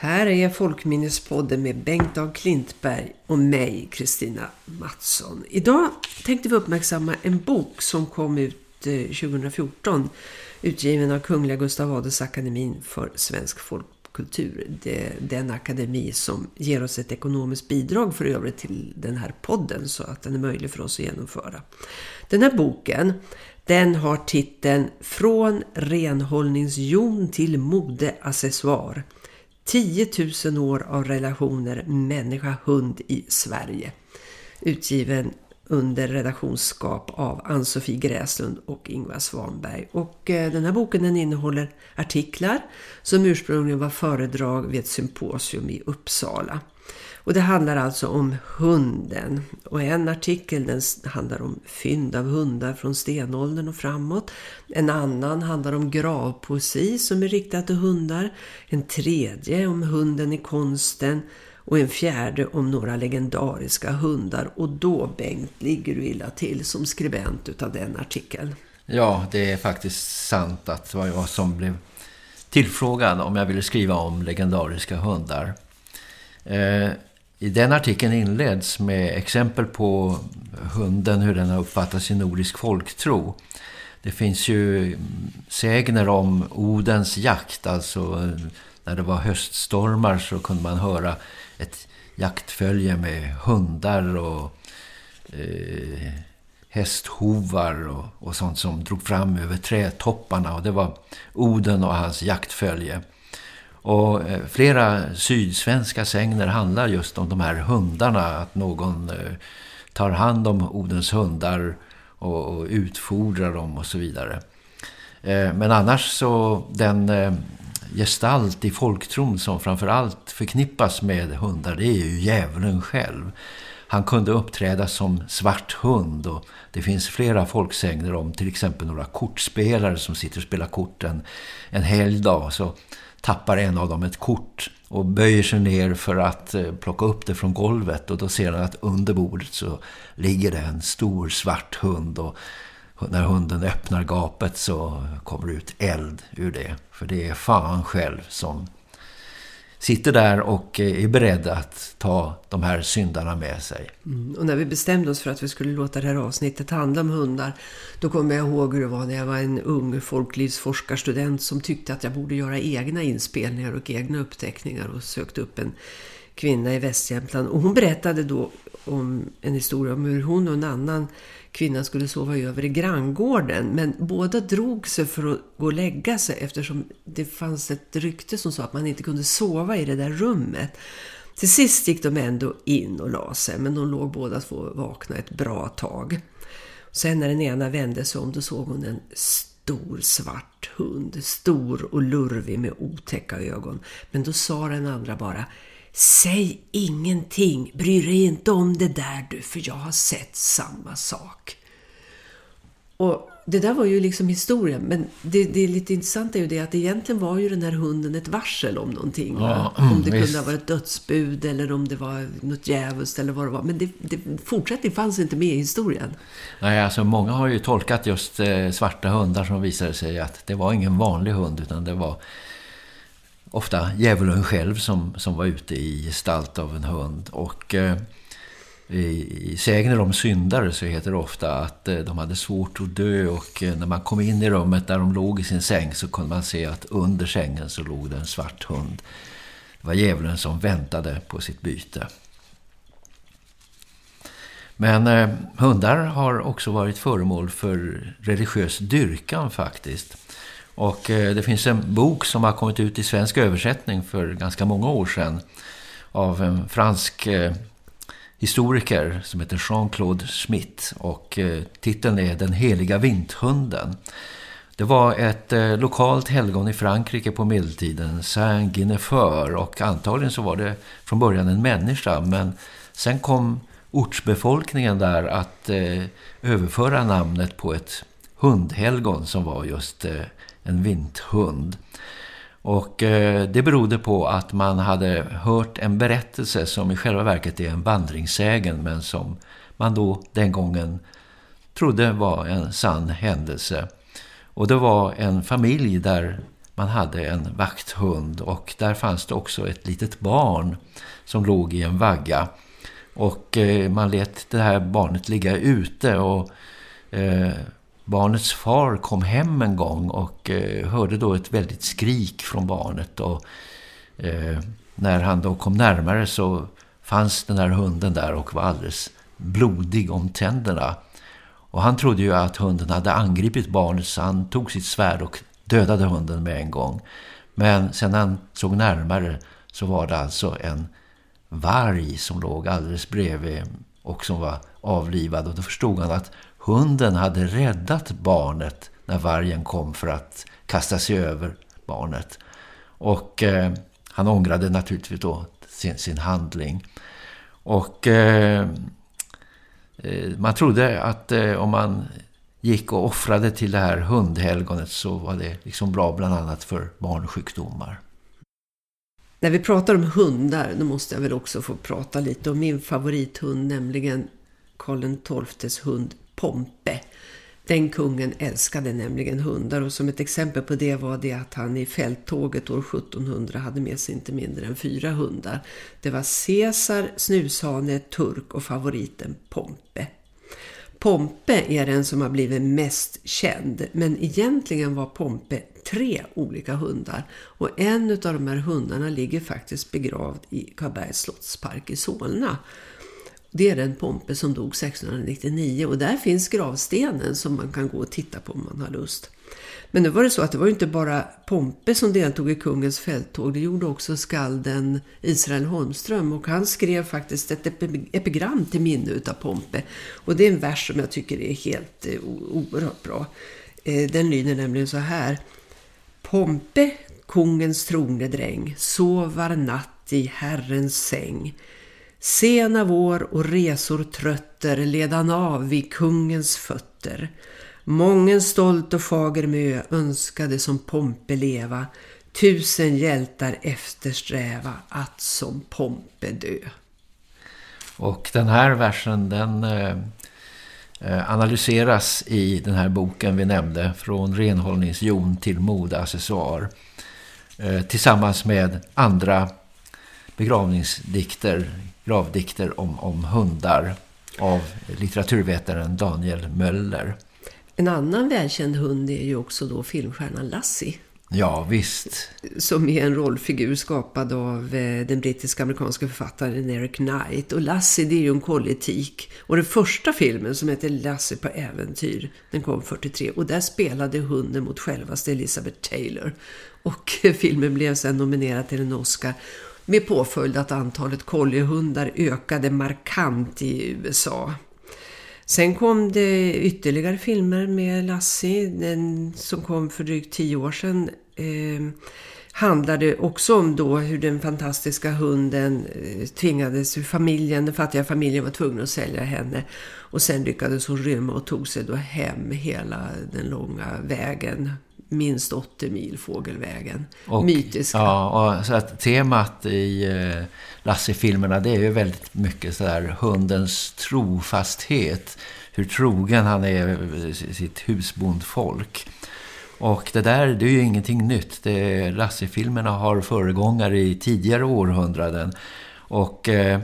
Här är Folkminnespodden med Bengt A Klintberg och mig, Kristina Mattsson. Idag tänkte vi uppmärksamma en bok som kom ut eh, 2014 utgiven av Kungliga Gustav Adels akademin för svensk folkkultur. Det är den akademi som ger oss ett ekonomiskt bidrag för övrigt till den här podden så att den är möjlig för oss att genomföra. Den här boken den har titeln Från renhållningsjon till modeaccessoar 10 000 år av relationer människa-hund i Sverige. Utgiven under redaktionsskap av Ann-Sofie Gräslund och Ingvar Svanberg. Och eh, den här boken den innehåller artiklar som ursprungligen var föredrag vid ett symposium i Uppsala. Och det handlar alltså om hunden. Och en artikel den handlar om fynd av hundar från stenåldern och framåt. En annan handlar om gravpoesi som är riktad till hundar. En tredje om hunden i konsten. Och en fjärde om några legendariska hundar. Och då, Bengt, ligger du illa till som skribent utav den artikeln. Ja, det är faktiskt sant att det var jag som blev tillfrågad om jag ville skriva om legendariska hundar. Eh, i den artikeln inleds med exempel på hunden, hur den har uppfattats i nordisk folktro. Det finns ju sägner om Odens jakt, alltså när det var höststormar så kunde man höra ett jaktfölje med hundar och eh, hästhovar och, och sånt som drog fram över trädtopparna och det var Oden och hans jaktfölje. Och eh, flera sydsvenska sängner handlar just om de här hundarna. Att någon eh, tar hand om Odens hundar och, och utfodrar dem och så vidare. Eh, men annars så den gestalt i folktron som framförallt förknippas med hundar det är ju djävulen själv. Han kunde uppträda som svart hund och det finns flera folksägner om till exempel några kortspelare som sitter och spelar korten en, en helgdag. Så tappar en av dem ett kort och böjer sig ner för att eh, plocka upp det från golvet och då ser han att under bordet så ligger det en stor svart hund och när hunden öppnar gapet så kommer ut eld ur det. För det är fan själv som sitter där och är beredd att ta de här syndarna med sig. Mm. Och när vi bestämde oss för att vi skulle låta det här avsnittet handla om hundar då kommer jag ihåg hur det var när jag var en ung folklivsforskarstudent som tyckte att jag borde göra egna inspelningar och egna uppteckningar och sökte upp en kvinna i Västjämtland. Och hon berättade då om en historia om hur hon och en annan kvinna skulle sova över i granngården. Men båda drog sig för att gå och lägga sig eftersom det fanns ett rykte som sa att man inte kunde sova i det där rummet. Till sist gick de ändå in och la sig men de låg båda två vakna ett bra tag. Sen när den ena vände sig om då såg hon en stor svart hund, stor och lurvig med otäcka ögon. Men då sa den andra bara Säg ingenting, bry dig inte om det där du, för jag har sett samma sak. Och det där var ju liksom historien, men det, det är lite intressant är ju det att egentligen var ju den här hunden ett varsel om någonting. Ja, om det visst. kunde ha varit dödsbud eller om det var något djävulskt eller vad det var. Men det, det, fortsättning fanns inte med i historien. Nej, alltså många har ju tolkat just eh, svarta hundar som visade sig att det var ingen vanlig hund utan det var ofta djävulen själv som, som var ute i gestalt av en hund. Och eh, i, i sägner om syndare så heter det ofta att eh, de hade svårt att dö och eh, när man kom in i rummet där de låg i sin säng så kunde man se att under sängen så låg det en svart hund. Det var djävulen som väntade på sitt byte. Men eh, hundar har också varit föremål för religiös dyrkan faktiskt. Och eh, det finns en bok som har kommit ut i svensk översättning för ganska många år sedan av en fransk eh, historiker som heter Jean-Claude Schmitt. Och eh, titeln är Den heliga vinthunden. Det var ett lokalt helgon i Frankrike på medeltiden, Saint-Guinefeur och antagligen så var det från början en människa. Men sen kom ortsbefolkningen där att överföra namnet på ett hundhelgon som var just en vinthund. Och eh, det berodde på att man hade hört en berättelse som i själva verket är en vandringssägen men som man då den gången trodde var en sann händelse. Och det var en familj där man hade en vakthund och där fanns det också ett litet barn som låg i en vagga. Och eh, man lät det här barnet ligga ute och eh, barnets far kom hem en gång och eh, hörde då ett väldigt skrik från barnet och eh, när han då kom närmare så fanns den här hunden där och var alldeles blodig om tänderna. Och han trodde ju att hunden hade angripit barnet så han tog sitt svärd och dödade hunden med en gång. Men sen han såg närmare så var det alltså en varg som låg alldeles bredvid och som var avlivad. Och då förstod han att hunden hade räddat barnet när vargen kom för att kasta sig över barnet. Och eh, han ångrade naturligtvis då sin, sin handling. Och eh, eh, man trodde att eh, om man gick och offrade till det här hundhelgonet så var det liksom bra bland annat för barnsjukdomar. När vi pratar om hundar då måste jag väl också få prata lite om min favorithund nämligen Karl XIIs hund Pompe. Den kungen älskade nämligen hundar och som ett exempel på det var det att han i fälttåget år 1700 hade med sig inte mindre än fyra hundar. Det var Caesar, Snushane, Turk och favoriten Pompe. Pompe är den som har blivit mest känd men egentligen var Pompe tre olika hundar och en av de här hundarna ligger faktiskt begravd i Karlbergs slottspark i Solna. Det är den Pompe som dog 1699 och där finns gravstenen som man kan gå och titta på om man har lust. Men nu var det så att det var inte bara Pompe som deltog i kungens fälttåg. Det gjorde också skalden Israel Holmström och han skrev faktiskt ett epigram till minne av Pompe. Och det är en vers som jag tycker är helt eh, oerhört bra. Eh, den lyder nämligen så här. Pompe, kungens trogne dräng, sovar natt i herrens säng. Sena vår och resor trötter ledan av vid kungens fötter. Mången stolt och fager mö önskade som Pompe leva, tusen hjältar eftersträva att som Pompe dö. Och den här versen den eh, eh analyseras i den här boken vi nämnde från renhållningsjon till modeaccessoar eh, tillsammans med andra begravningsdikter, gravdikter om, om hundar av litteraturvetaren Daniel Möller. En annan välkänd hund är ju också då filmstjärnan Lassie. Ja, visst. Som är en rollfigur skapad av eh, den brittiska-amerikanska författaren Eric Knight. Och Lassie det är ju en kolletik. Och den första filmen som heter Lassie på äventyr, den kom 43. Och där spelade hunden mot självaste Elizabeth Taylor. Och filmen blev sedan nominerad till en Oscar. Med påföljd att antalet kollehundar ökade markant i USA. Sen kom det ytterligare filmer med Lassie. Den som kom för drygt tio år sedan eh, handlade också om då hur den fantastiska hunden eh, tvingades, hur familjen, den fattiga familjen var tvungen att sälja henne. Och sen lyckades hon rymma och tog sig då hem hela den långa vägen minst 80 mil fågelvägen. Och, Mytiska. Ja, och så att temat i eh, Lasse-filmerna det är ju väldigt mycket så där hundens trofasthet. Hur trogen han är sitt husbondfolk. Och det där det är ju ingenting nytt. Lasse-filmerna har föregångare i tidigare århundraden. Och eh,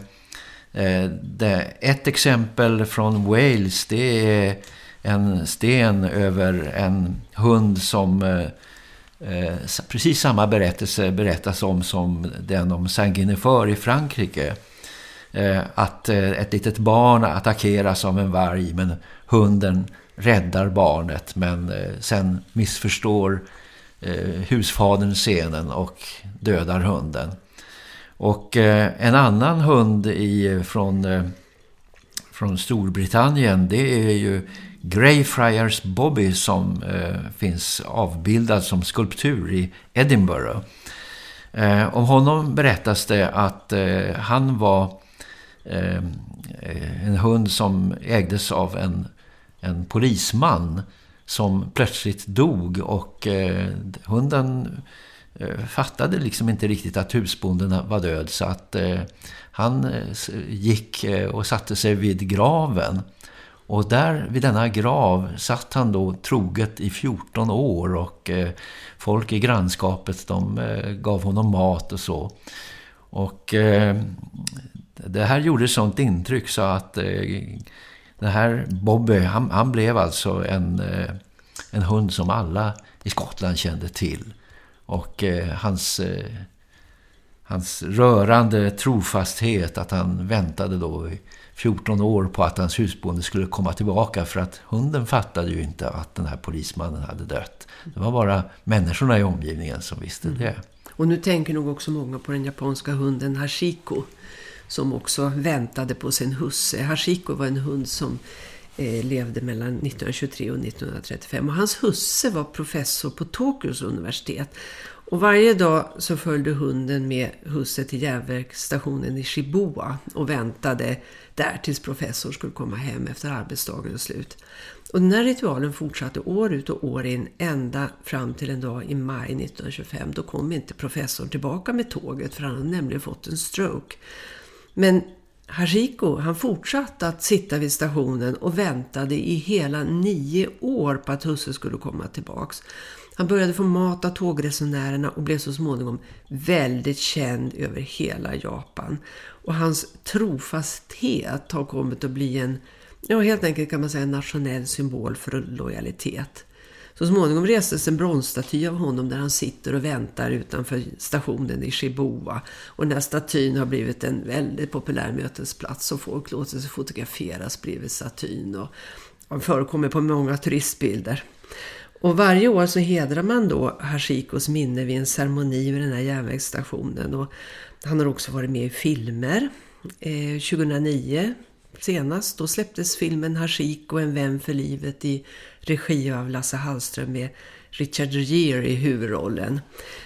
eh det, ett exempel från Wales det är en sten över en hund som eh, eh, precis samma berättelse berättas om som den om Saint-Guinefort i Frankrike. Eh, att eh, ett litet barn attackeras av en varg men hunden räddar barnet men eh, sen missförstår eh, husfadern scenen och dödar hunden. Och eh, en annan hund i, eh, från, från Storbritannien det är ju Greyfriars Bobby som eh, finns avbildad som skulptur i Edinburgh. Eh, om honom berättas det att eh, han var eh, en hund som ägdes av en, en polisman som plötsligt dog och eh, hunden eh, fattade liksom inte riktigt att husbonden var död så att eh, han eh, gick och satte sig vid graven och där vid denna grav satt han då troget i 14 år och eh, folk i grannskapet de eh, gav honom mat och så. Och eh, det här gjorde sånt intryck så att eh, den här Bobby, han, han blev alltså en, eh, en hund som alla i Skottland kände till. Och eh, hans, eh, hans rörande trofasthet att han väntade då i 14 år på att hans husbonde skulle komma tillbaka för att hunden fattade ju inte att den här polismannen hade dött. Det var bara människorna i omgivningen som visste mm. det. Och nu tänker nog också många på den japanska hunden Hashiko som också väntade på sin husse. Hashiko var en hund som eh, levde mellan 1923 och 1935 och hans husse var professor på Tokyos universitet. Och varje dag så följde hunden med husse till järnvägsstationen i Shibuya och väntade där tills professor skulle komma hem efter arbetsdagens slut. Och den här ritualen fortsatte år ut och år in ända fram till en dag i maj 1925. Då kom inte professorn tillbaka med tåget för han hade nämligen fått en stroke. Men Hashiko, han fortsatte att sitta vid stationen och väntade i hela nio år på att husse skulle komma tillbaks. Han började få mat av tågresenärerna och blev så småningom väldigt känd över hela Japan. Och hans trofasthet har kommit att bli en, ja helt enkelt kan man säga en nationell symbol för lojalitet. Så småningom restes en bronsstaty av honom där han sitter och väntar utanför stationen i Shibuya. Och den här statyn har blivit en väldigt populär mötesplats och folk låter sig fotograferas bredvid statyn och, han förekommer på många turistbilder. Och varje år så hedrar man då Hashikos minne vid en ceremoni vid den här järnvägsstationen. Och han har också varit med i filmer. Eh, 2009 senast då släpptes filmen Hashiko, en vän för livet i regi av Lasse Hallström med Richard Gere i huvudrollen.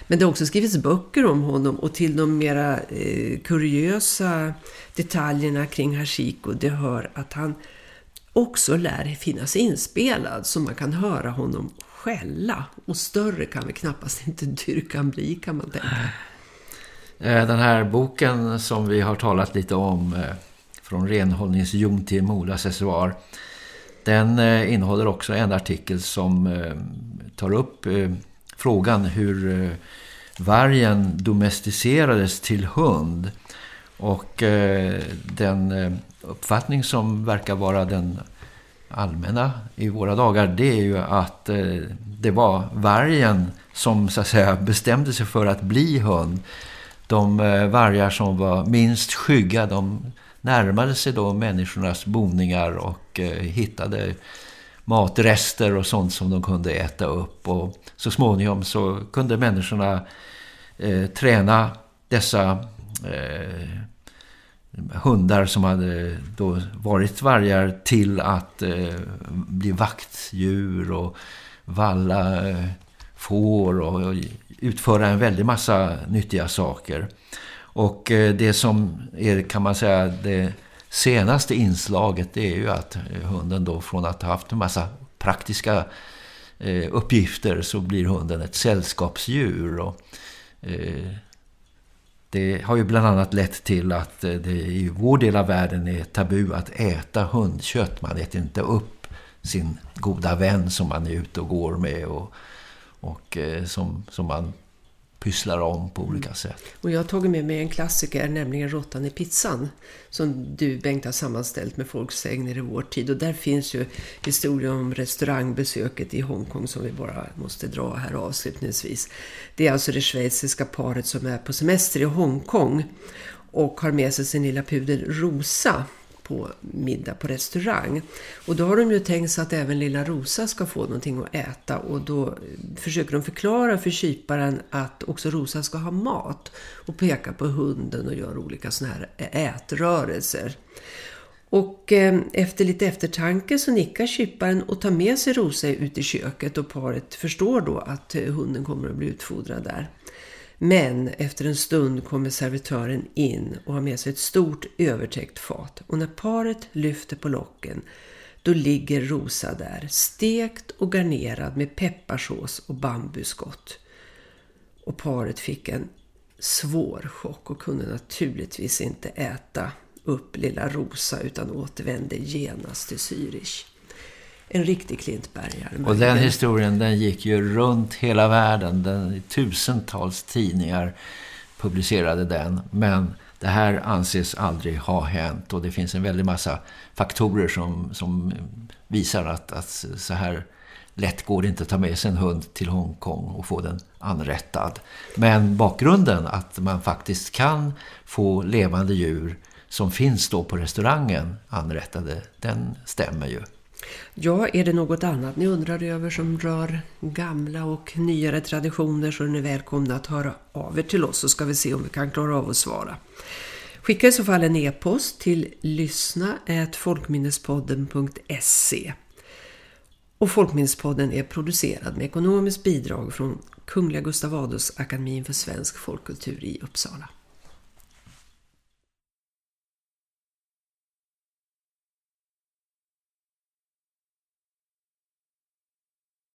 Men det har också skrivits böcker om honom och till de mera eh, kuriösa detaljerna kring Hashiko det hör att han också lär finnas inspelad så man kan höra honom skälla. Och större kan vi knappast inte dyrkan bli kan man tänka. Eh, den här boken som vi har talat lite om eh, från renhållningsjon till molaccessoar den eh, innehåller också en artikel som tar upp frågan hur vargen domesticerades till hund. Och den uppfattning som verkar vara den allmänna i våra dagar det är ju att eh, det var vargen som så att säga bestämde sig för att bli hund. De eh, vargar som var minst skygga de närmade sig då människornas boningar och eh, hittade matrester och sånt som de kunde äta upp. Och så småningom så kunde människorna eh, träna dessa eh, hundar som hade då varit vargar till att eh, bli vaktdjur och valla eh, får och, och utföra en väldig massa nyttiga saker. Och eh, det som är kan man säga det senaste inslaget det är ju att eh, hunden då från att ha haft en massa praktiska eh, uppgifter så blir hunden ett sällskapsdjur och eh, det har ju bland annat lett till att eh, det i vår del av världen är tabu att äta hundkött. Man äter inte upp sin goda vän som man är ute och går med och, och eh, som, som man pysslar om på olika mm. sätt. Och jag har tagit med mig en klassiker, nämligen Råttan i pizzan. Som du Bengt har sammanställt med folksägner i vår tid. Och där finns ju historien om restaurangbesöket i Hongkong som vi bara måste dra här avslutningsvis. Det är alltså det schweiziska paret som är på semester i Hongkong. Och har med sig sin lilla pudel Rosa på middag på restaurang. Och då har de ju tänkt sig att även lilla Rosa ska få någonting att äta och då försöker de förklara för kyparen att också Rosa ska ha mat och peka på hunden och gör olika såna här ätrörelser. Och eh, efter lite eftertanke så nickar kyparen och tar med sig Rosa ut i köket och paret förstår då att eh, hunden kommer att bli utfodrad där. Men efter en stund kommer servitören in och har med sig ett stort övertäckt fat. Och när paret lyfter på locken då ligger Rosa där, stekt och garnerad med pepparsås och bambuskott. Och paret fick en svår chock och kunde naturligtvis inte äta upp lilla Rosa utan återvände genast till Zürich. En riktig klintbergare. Och den historien den gick ju runt hela världen. Den, tusentals tidningar publicerade den. Men det här anses aldrig ha hänt. Och det finns en väldig massa faktorer som, som visar att, att så här lätt går det inte att ta med sig en hund till Hongkong och få den anrättad. Men bakgrunden att man faktiskt kan få levande djur som finns då på restaurangen anrättade, den stämmer ju. Ja, är det något annat ni undrar över som rör gamla och nyare traditioner så är ni välkomna att höra av er till oss så ska vi se om vi kan klara av att svara. Skicka i så fall en e-post till lyssna folkminnespodden.se och Folkminnespodden är producerad med ekonomiskt bidrag från Kungliga Gustav Adolfsakademin för svensk folkkultur i Uppsala.